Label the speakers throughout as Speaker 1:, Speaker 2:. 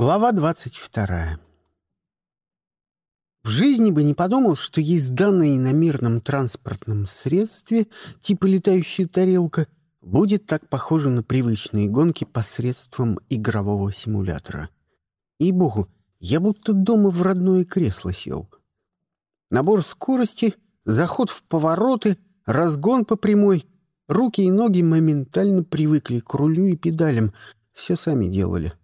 Speaker 1: Глава двадцать вторая. В жизни бы не подумал, что есть данные на мирном транспортном средстве, типа летающая тарелка, будет так похоже на привычные гонки посредством игрового симулятора. И богу, я будто дома в родное кресло сел. Набор скорости, заход в повороты, разгон по прямой. Руки и ноги моментально привыкли к рулю и педалям. Все сами делали.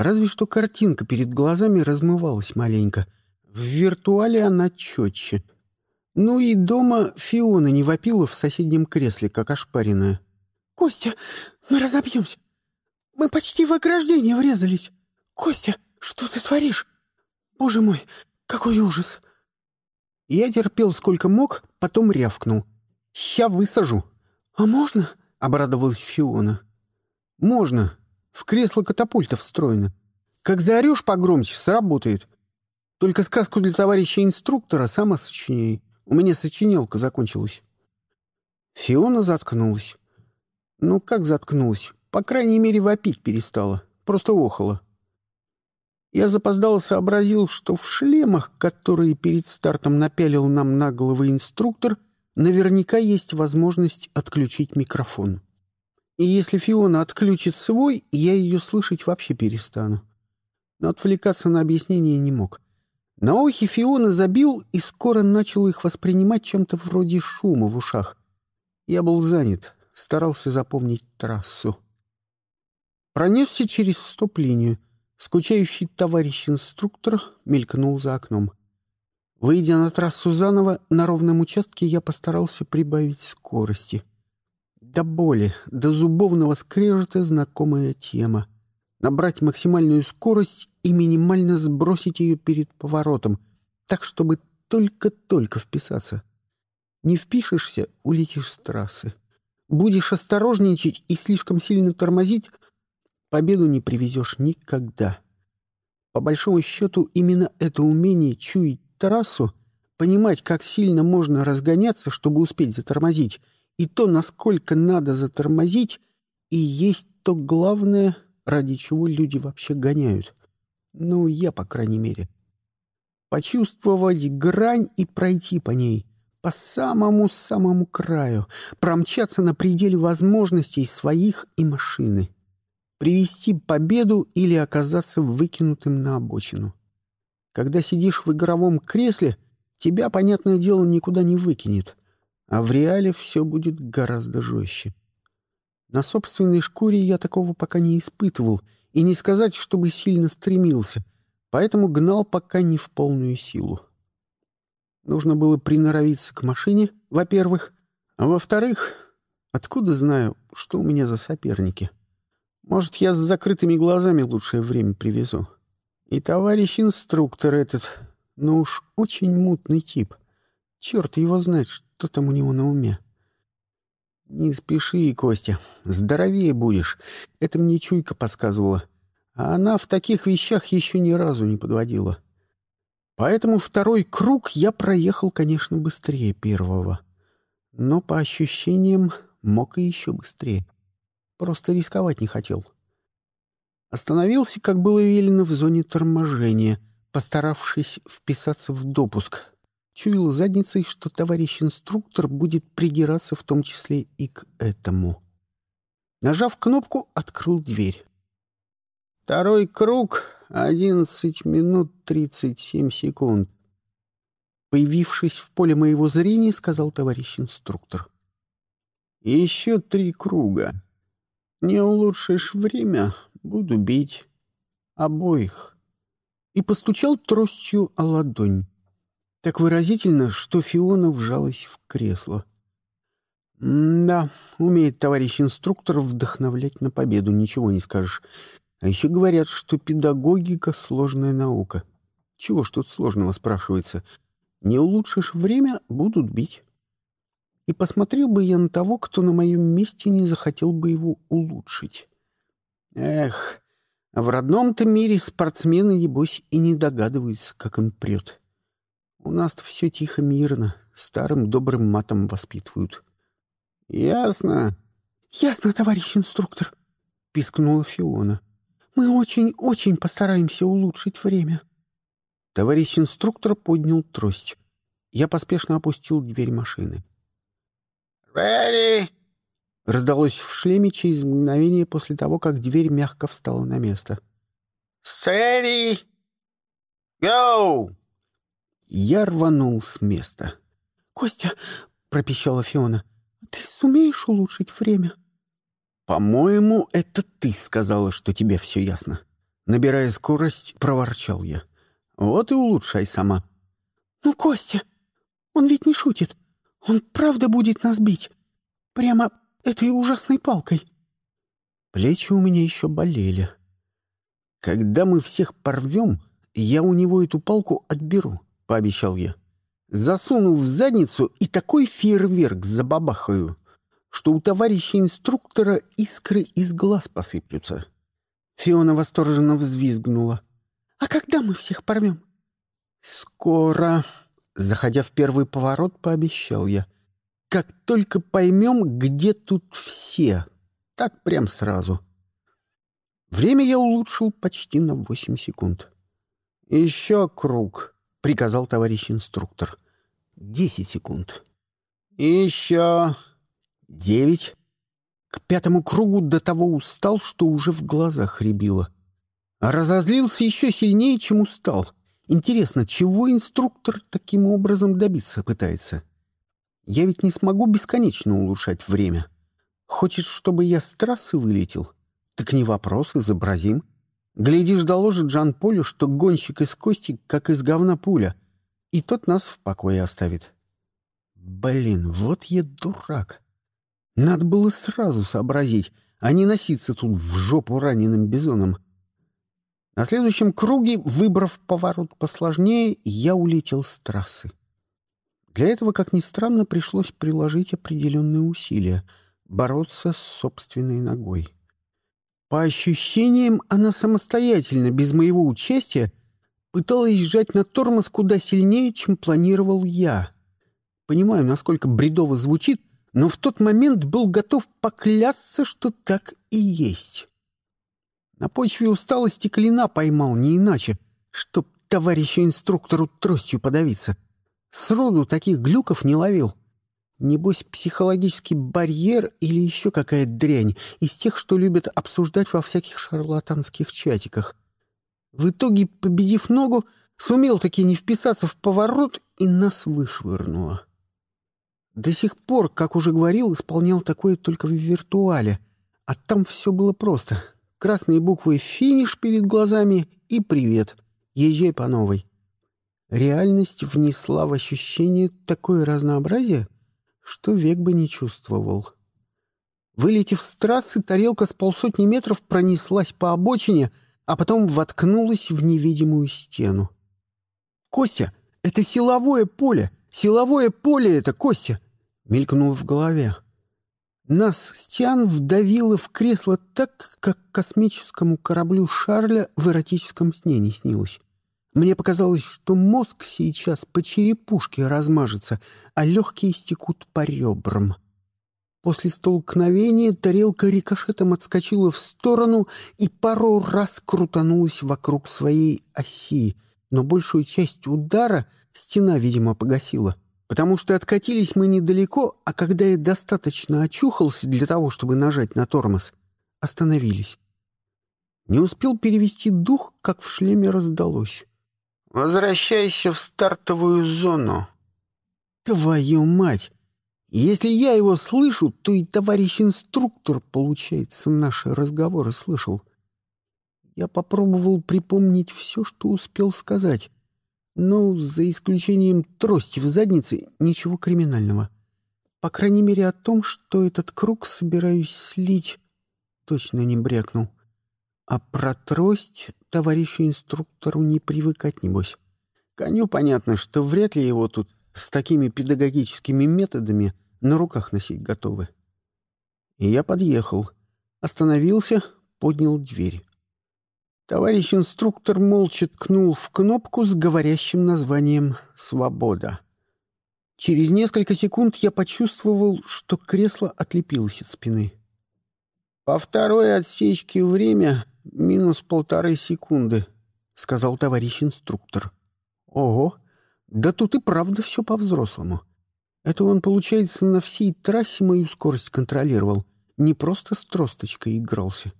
Speaker 1: Разве что картинка перед глазами размывалась маленько. В виртуале она четче. Ну и дома Фиона не вопила в соседнем кресле, как ошпаренная.
Speaker 2: «Костя, мы разобьемся! Мы почти в ограждение врезались! Костя, что ты творишь? Боже мой, какой ужас!»
Speaker 1: Я терпел сколько мог, потом рявкнул. «Ща высажу!»
Speaker 2: «А можно?»
Speaker 1: — обрадовалась Фиона. «Можно. В кресло катапульта встроено. Как заорешь погромче, сработает. Только сказку для товарища инструктора сама сочиняй. У меня сочинялка закончилась». Фиона заткнулась. Ну, как заткнулась? По крайней мере, вопить перестала. Просто охала. Я запоздало сообразил, что в шлемах, которые перед стартом напялил нам на головы инструктор, наверняка есть возможность отключить микрофон. И если Фиона отключит свой, я ее слышать вообще перестану. Но отвлекаться на объяснение не мог. На охи Фиона забил и скоро начал их воспринимать чем-то вроде шума в ушах. Я был занят, старался запомнить трассу. Пронесся через стоп-линию. Скучающий товарищ-инструктор мелькнул за окном. Выйдя на трассу заново, на ровном участке я постарался прибавить скорости. До боли, до зубовного скрежета знакомая тема. Набрать максимальную скорость и минимально сбросить ее перед поворотом, так, чтобы только-только вписаться. Не впишешься — улетишь с трассы. Будешь осторожничать и слишком сильно тормозить — победу не привезешь никогда. По большому счету, именно это умение чуять трассу, понимать, как сильно можно разгоняться, чтобы успеть затормозить, и то, насколько надо затормозить, и есть то главное, ради чего люди вообще гоняют. Ну, я, по крайней мере. Почувствовать грань и пройти по ней, по самому-самому краю, промчаться на пределе возможностей своих и машины, привести победу или оказаться выкинутым на обочину. Когда сидишь в игровом кресле, тебя, понятное дело, никуда не выкинет, а в реале все будет гораздо жестче. На собственной шкуре я такого пока не испытывал, и не сказать, чтобы сильно стремился, поэтому гнал пока не в полную силу. Нужно было приноровиться к машине, во-первых, а во-вторых, откуда знаю, что у меня за соперники? Может, я с закрытыми глазами лучшее время привезу. И товарищ инструктор этот, ну уж очень мутный тип. Черт его знает, что там у него на уме. «Не спеши, Костя, здоровее будешь. Это мне чуйка подсказывала. А она в таких вещах еще ни разу не подводила. Поэтому второй круг я проехал, конечно, быстрее первого. Но по ощущениям мог и еще быстрее. Просто рисковать не хотел. Остановился, как было велено, в зоне торможения, постаравшись вписаться в допуск, чуял задницей, что товарищ инструктор будет придираться в том числе и к этому. Нажав кнопку, открыл дверь. Второй круг — одиннадцать минут тридцать семь секунд. Появившись в поле моего зрения, сказал товарищ инструктор. «Еще три круга. Не улучшишь время — буду бить. Обоих». И постучал тростью о ладонь. Так выразительно, что Фиона вжалась в кресло. «Да, умеет товарищ инструктор вдохновлять на победу, ничего не скажешь. А еще говорят, что педагогика — сложная наука. Чего ж тут сложного, спрашивается? Не улучшишь время — будут бить. И посмотрел бы я на того, кто на моем месте не захотел бы его улучшить. Эх, в родном-то мире спортсмены, небось, и не догадываются, как им прет. У нас-то все тихо, мирно, старым добрым матом воспитывают. — Ясно.
Speaker 2: — Ясно, товарищ инструктор, — пискнула Фиона. Мы очень-очень постараемся улучшить время».
Speaker 1: Товарищ инструктор поднял трость. Я поспешно опустил дверь машины.
Speaker 3: «Ready!»
Speaker 1: Раздалось в шлеме через мгновение после того, как дверь мягко встала на место.
Speaker 3: «Steady! Go!»
Speaker 1: Я рванул с места.
Speaker 2: «Костя!» — пропищала Фиона. «Ты сумеешь улучшить время?»
Speaker 1: «По-моему, это ты сказала, что тебе все ясно». Набирая скорость, проворчал я. «Вот и улучшай сама».
Speaker 2: «Ну, Костя, он ведь не шутит. Он правда будет нас бить. Прямо этой ужасной палкой».
Speaker 1: Плечи у меня еще болели. «Когда мы всех порвем, я у него эту палку отберу», — пообещал я. «Засуну в задницу и такой фейерверк забабахаю, что у товарища инструктора искры из глаз посыплются». Фиона восторженно взвизгнула.
Speaker 2: «А когда мы всех порвем?»
Speaker 1: «Скоро», — заходя в первый поворот, пообещал я. «Как только поймем, где тут все. Так прям сразу». Время я улучшил почти на восемь секунд. «Еще круг», — приказал товарищ инструктор. «Десять секунд». «Еще...» «Девять». К пятому кругу до того устал, что уже в глазах рябило. Разозлился еще сильнее, чем устал. Интересно, чего инструктор таким образом добиться пытается? Я ведь не смогу бесконечно улучшать время. Хочет, чтобы я с трассы вылетел? Так не вопрос, изобразим. Глядишь, доложит Жан Полю, что гонщик из кости, как из говна пуля, и тот нас в покое оставит. Блин, вот я дурак. Надо было сразу сообразить, а не носиться тут в жопу раненым бизоном. На следующем круге, выбрав поворот посложнее, я улетел с трассы. Для этого, как ни странно, пришлось приложить определенные усилия, бороться с собственной ногой. По ощущениям, она самостоятельно, без моего участия, пыталась сжать на тормоз куда сильнее, чем планировал я. Понимаю, насколько бредово звучит, но в тот момент был готов поклясться, что так и есть. На почве усталости клина поймал, не иначе, чтоб товарищу инструктору тростью подавиться. Сроду таких глюков не ловил. Небось, психологический барьер или еще какая дрянь из тех, что любят обсуждать во всяких шарлатанских чатиках. В итоге, победив ногу, сумел таки не вписаться в поворот и нас вышвырнуло. До сих пор, как уже говорил, исполнял такое только в виртуале, а там все было просто. Красные буквы «финиш» перед глазами и «привет». Езжай по новой. Реальность внесла в ощущение такое разнообразие, что век бы не чувствовал. Вылетев с трассы, тарелка с полсотни метров пронеслась по обочине, а потом воткнулась в невидимую стену. «Костя, это силовое поле! Силовое поле это, Костя!» — мелькнуло в голове. Нас Стиан вдавило в кресло так, как космическому кораблю Шарля в эротическом сне не снилось. Мне показалось, что мозг сейчас по черепушке размажется, а легкие стекут по ребрам. После столкновения тарелка рикошетом отскочила в сторону и пару раз крутанулась вокруг своей оси, но большую часть удара стена, видимо, погасила. Потому что откатились мы недалеко, а когда я достаточно очухался для того, чтобы нажать на тормоз, остановились. Не успел перевести дух, как в шлеме раздалось.
Speaker 3: Возвращайся в стартовую зону.
Speaker 1: Твою мать! Если я его слышу, то и товарищ инструктор, получается, наши разговоры слышал. Я попробовал припомнить все, что успел сказать. Но, за исключением трости в заднице, ничего криминального. По крайней мере, о том, что этот круг собираюсь слить, точно не брякнул. А про трость товарищу инструктору не привыкать, небось. Коню понятно, что вряд ли его тут с такими педагогическими методами на руках носить готовы. И я подъехал, остановился, поднял дверь. Товарищ инструктор молча ткнул в кнопку с говорящим названием «Свобода». Через несколько секунд я почувствовал, что кресло отлепилось от спины. По второй отсечке время минус полторы секунды», — сказал товарищ инструктор. «Ого! Да тут и правда все по-взрослому. Это он, получается, на всей трассе мою скорость контролировал, не просто с тросточкой игрался.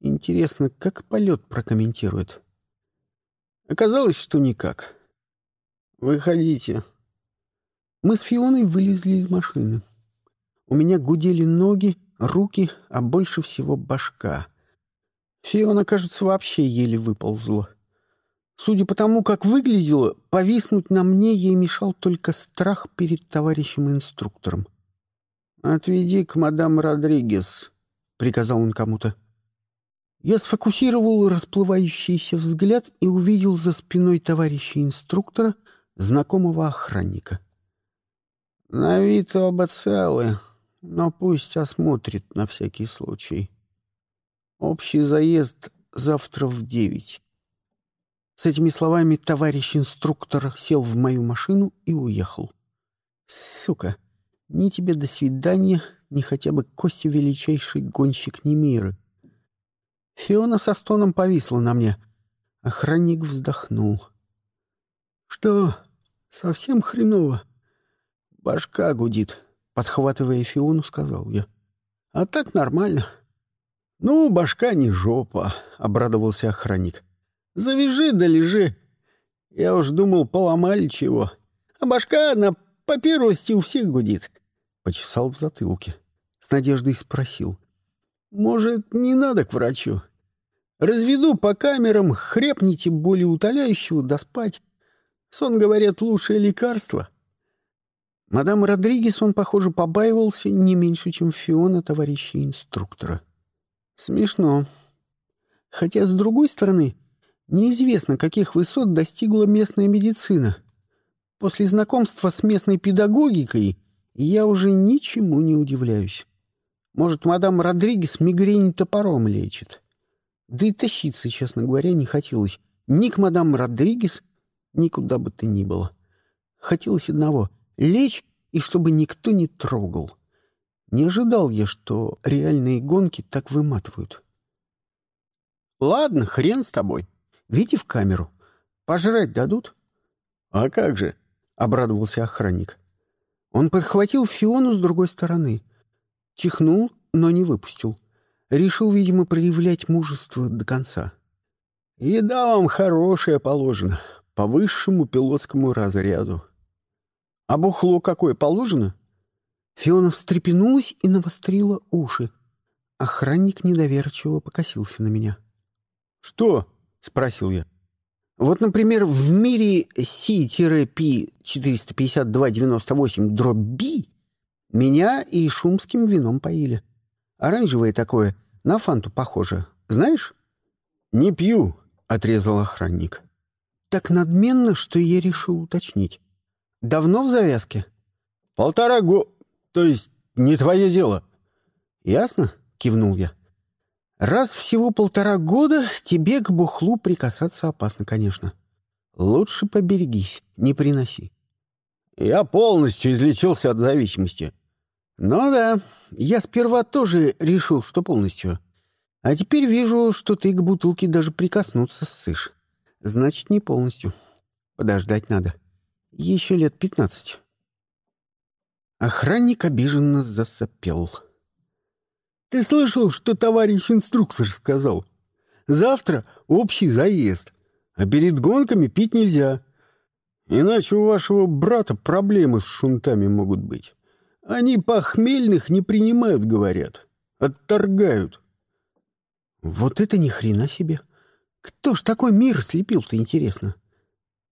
Speaker 1: Интересно, как полет прокомментирует?» Оказалось, что никак. «Выходите». Мы с Фионой вылезли из машины. У меня гудели ноги, руки, а больше всего башка. Фиона, кажется, вообще еле выползла. Судя по тому, как выглядела, повиснуть на мне ей мешал только страх перед товарищем-инструктором. «Отведи к мадам Родригес», — приказал он кому-то. Я сфокусировал расплывающийся взгляд и увидел за спиной товарища-инструктора знакомого охранника. «На вид оба целы, но пусть осмотрит на всякий случай. Общий заезд завтра в девять». С этими словами товарищ инструктор сел в мою машину и уехал. «Сука, ни тебе до свидания, ни хотя бы Костя величайший гонщик Немиры». Фиона со стоном повисла на мне. Охранник вздохнул. «Что, совсем хреново?» «Башка гудит», — подхватывая Фиону, сказал я. «А так нормально». «Ну, башка не жопа», — обрадовался охранник. Завяжи да лежи. Я уж думал, поломали чего. А башка, она по первости у всех гудит. Почесал в затылке. С надеждой спросил. Может, не надо к врачу? Разведу по камерам, хрепните более утоляющего, да спать. Сон, говорят, лучшее лекарство. Мадам Родригес он, похоже, побаивался не меньше, чем Фиона, товарища инструктора. Смешно. Хотя, с другой стороны, Неизвестно, каких высот достигла местная медицина. После знакомства с местной педагогикой я уже ничему не удивляюсь. Может, мадам Родригес мигрень топором лечит. Да и тащиться, честно говоря, не хотелось. Ни к мадам Родригес, ни куда бы то ни было. Хотелось одного — лечь, и чтобы никто не трогал. Не ожидал я, что реальные гонки так выматывают. «Ладно, хрен с тобой», Видите в камеру. Пожрать дадут?» «А как же?» — обрадовался охранник. Он подхватил Фиону с другой стороны. Чихнул, но не выпустил. Решил, видимо, проявлять мужество до конца. «Еда вам хорошая положена, по высшему пилотскому разряду». «А бухло какое положено?» Фиона встрепенулась и навострила уши. Охранник недоверчиво покосился на меня. «Что?» — спросил я. Вот, например, в мире C-P45298-B меня и шумским вином поили. Оранжевое такое, на фанту похоже. Знаешь? «Не пью», — отрезал охранник. Так надменно, что я решил уточнить. «Давно в завязке?» «Полтора го... То есть не твое дело». «Ясно?» — кивнул я. Раз всего полтора года тебе к бухлу прикасаться опасно, конечно. Лучше поберегись, не приноси. Я полностью излечился от зависимости. Ну да, я сперва тоже решил, что полностью. А теперь вижу, что ты к бутылке даже прикоснуться ссышь. Значит, не полностью. Подождать надо. Еще лет пятнадцать. Охранник обиженно засопел. — ты слышал, что товарищ инструктор сказал? Завтра общий заезд, а перед гонками пить нельзя. Иначе у вашего брата проблемы с шунтами могут быть. Они похмельных не принимают, говорят. Отторгают. Вот это ни хрена себе. Кто ж такой мир слепил-то, интересно?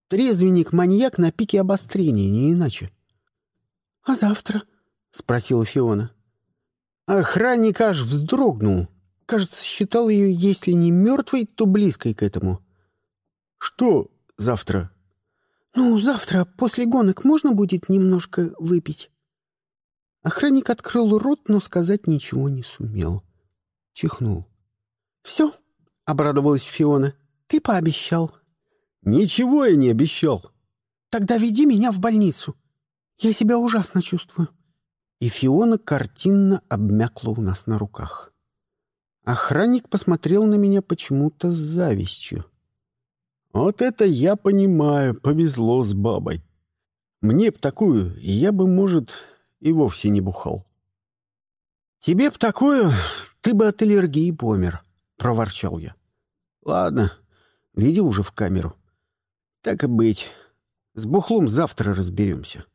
Speaker 1: Трезвенник-маньяк на пике обострения, не иначе. — А завтра? — спросила Фиона. — Охранник аж вздрогнул. Кажется, считал ее, если не мертвой, то близкой к этому. «Что завтра?» «Ну, завтра после гонок можно будет немножко выпить?» Охранник открыл рот, но сказать ничего не сумел. Чихнул. «Все?» — обрадовалась Фиона. «Ты пообещал». «Ничего я не обещал». «Тогда веди меня в больницу. Я себя ужасно чувствую и Фиона картинно обмякла у нас на руках. Охранник посмотрел на меня почему-то с завистью. Вот это я понимаю, повезло с бабой. Мне б такую, я бы, может, и вовсе не бухал. Тебе б такую, ты бы от аллергии помер, проворчал я. Ладно, веди уже в камеру. Так и быть. С бухлом завтра разберемся.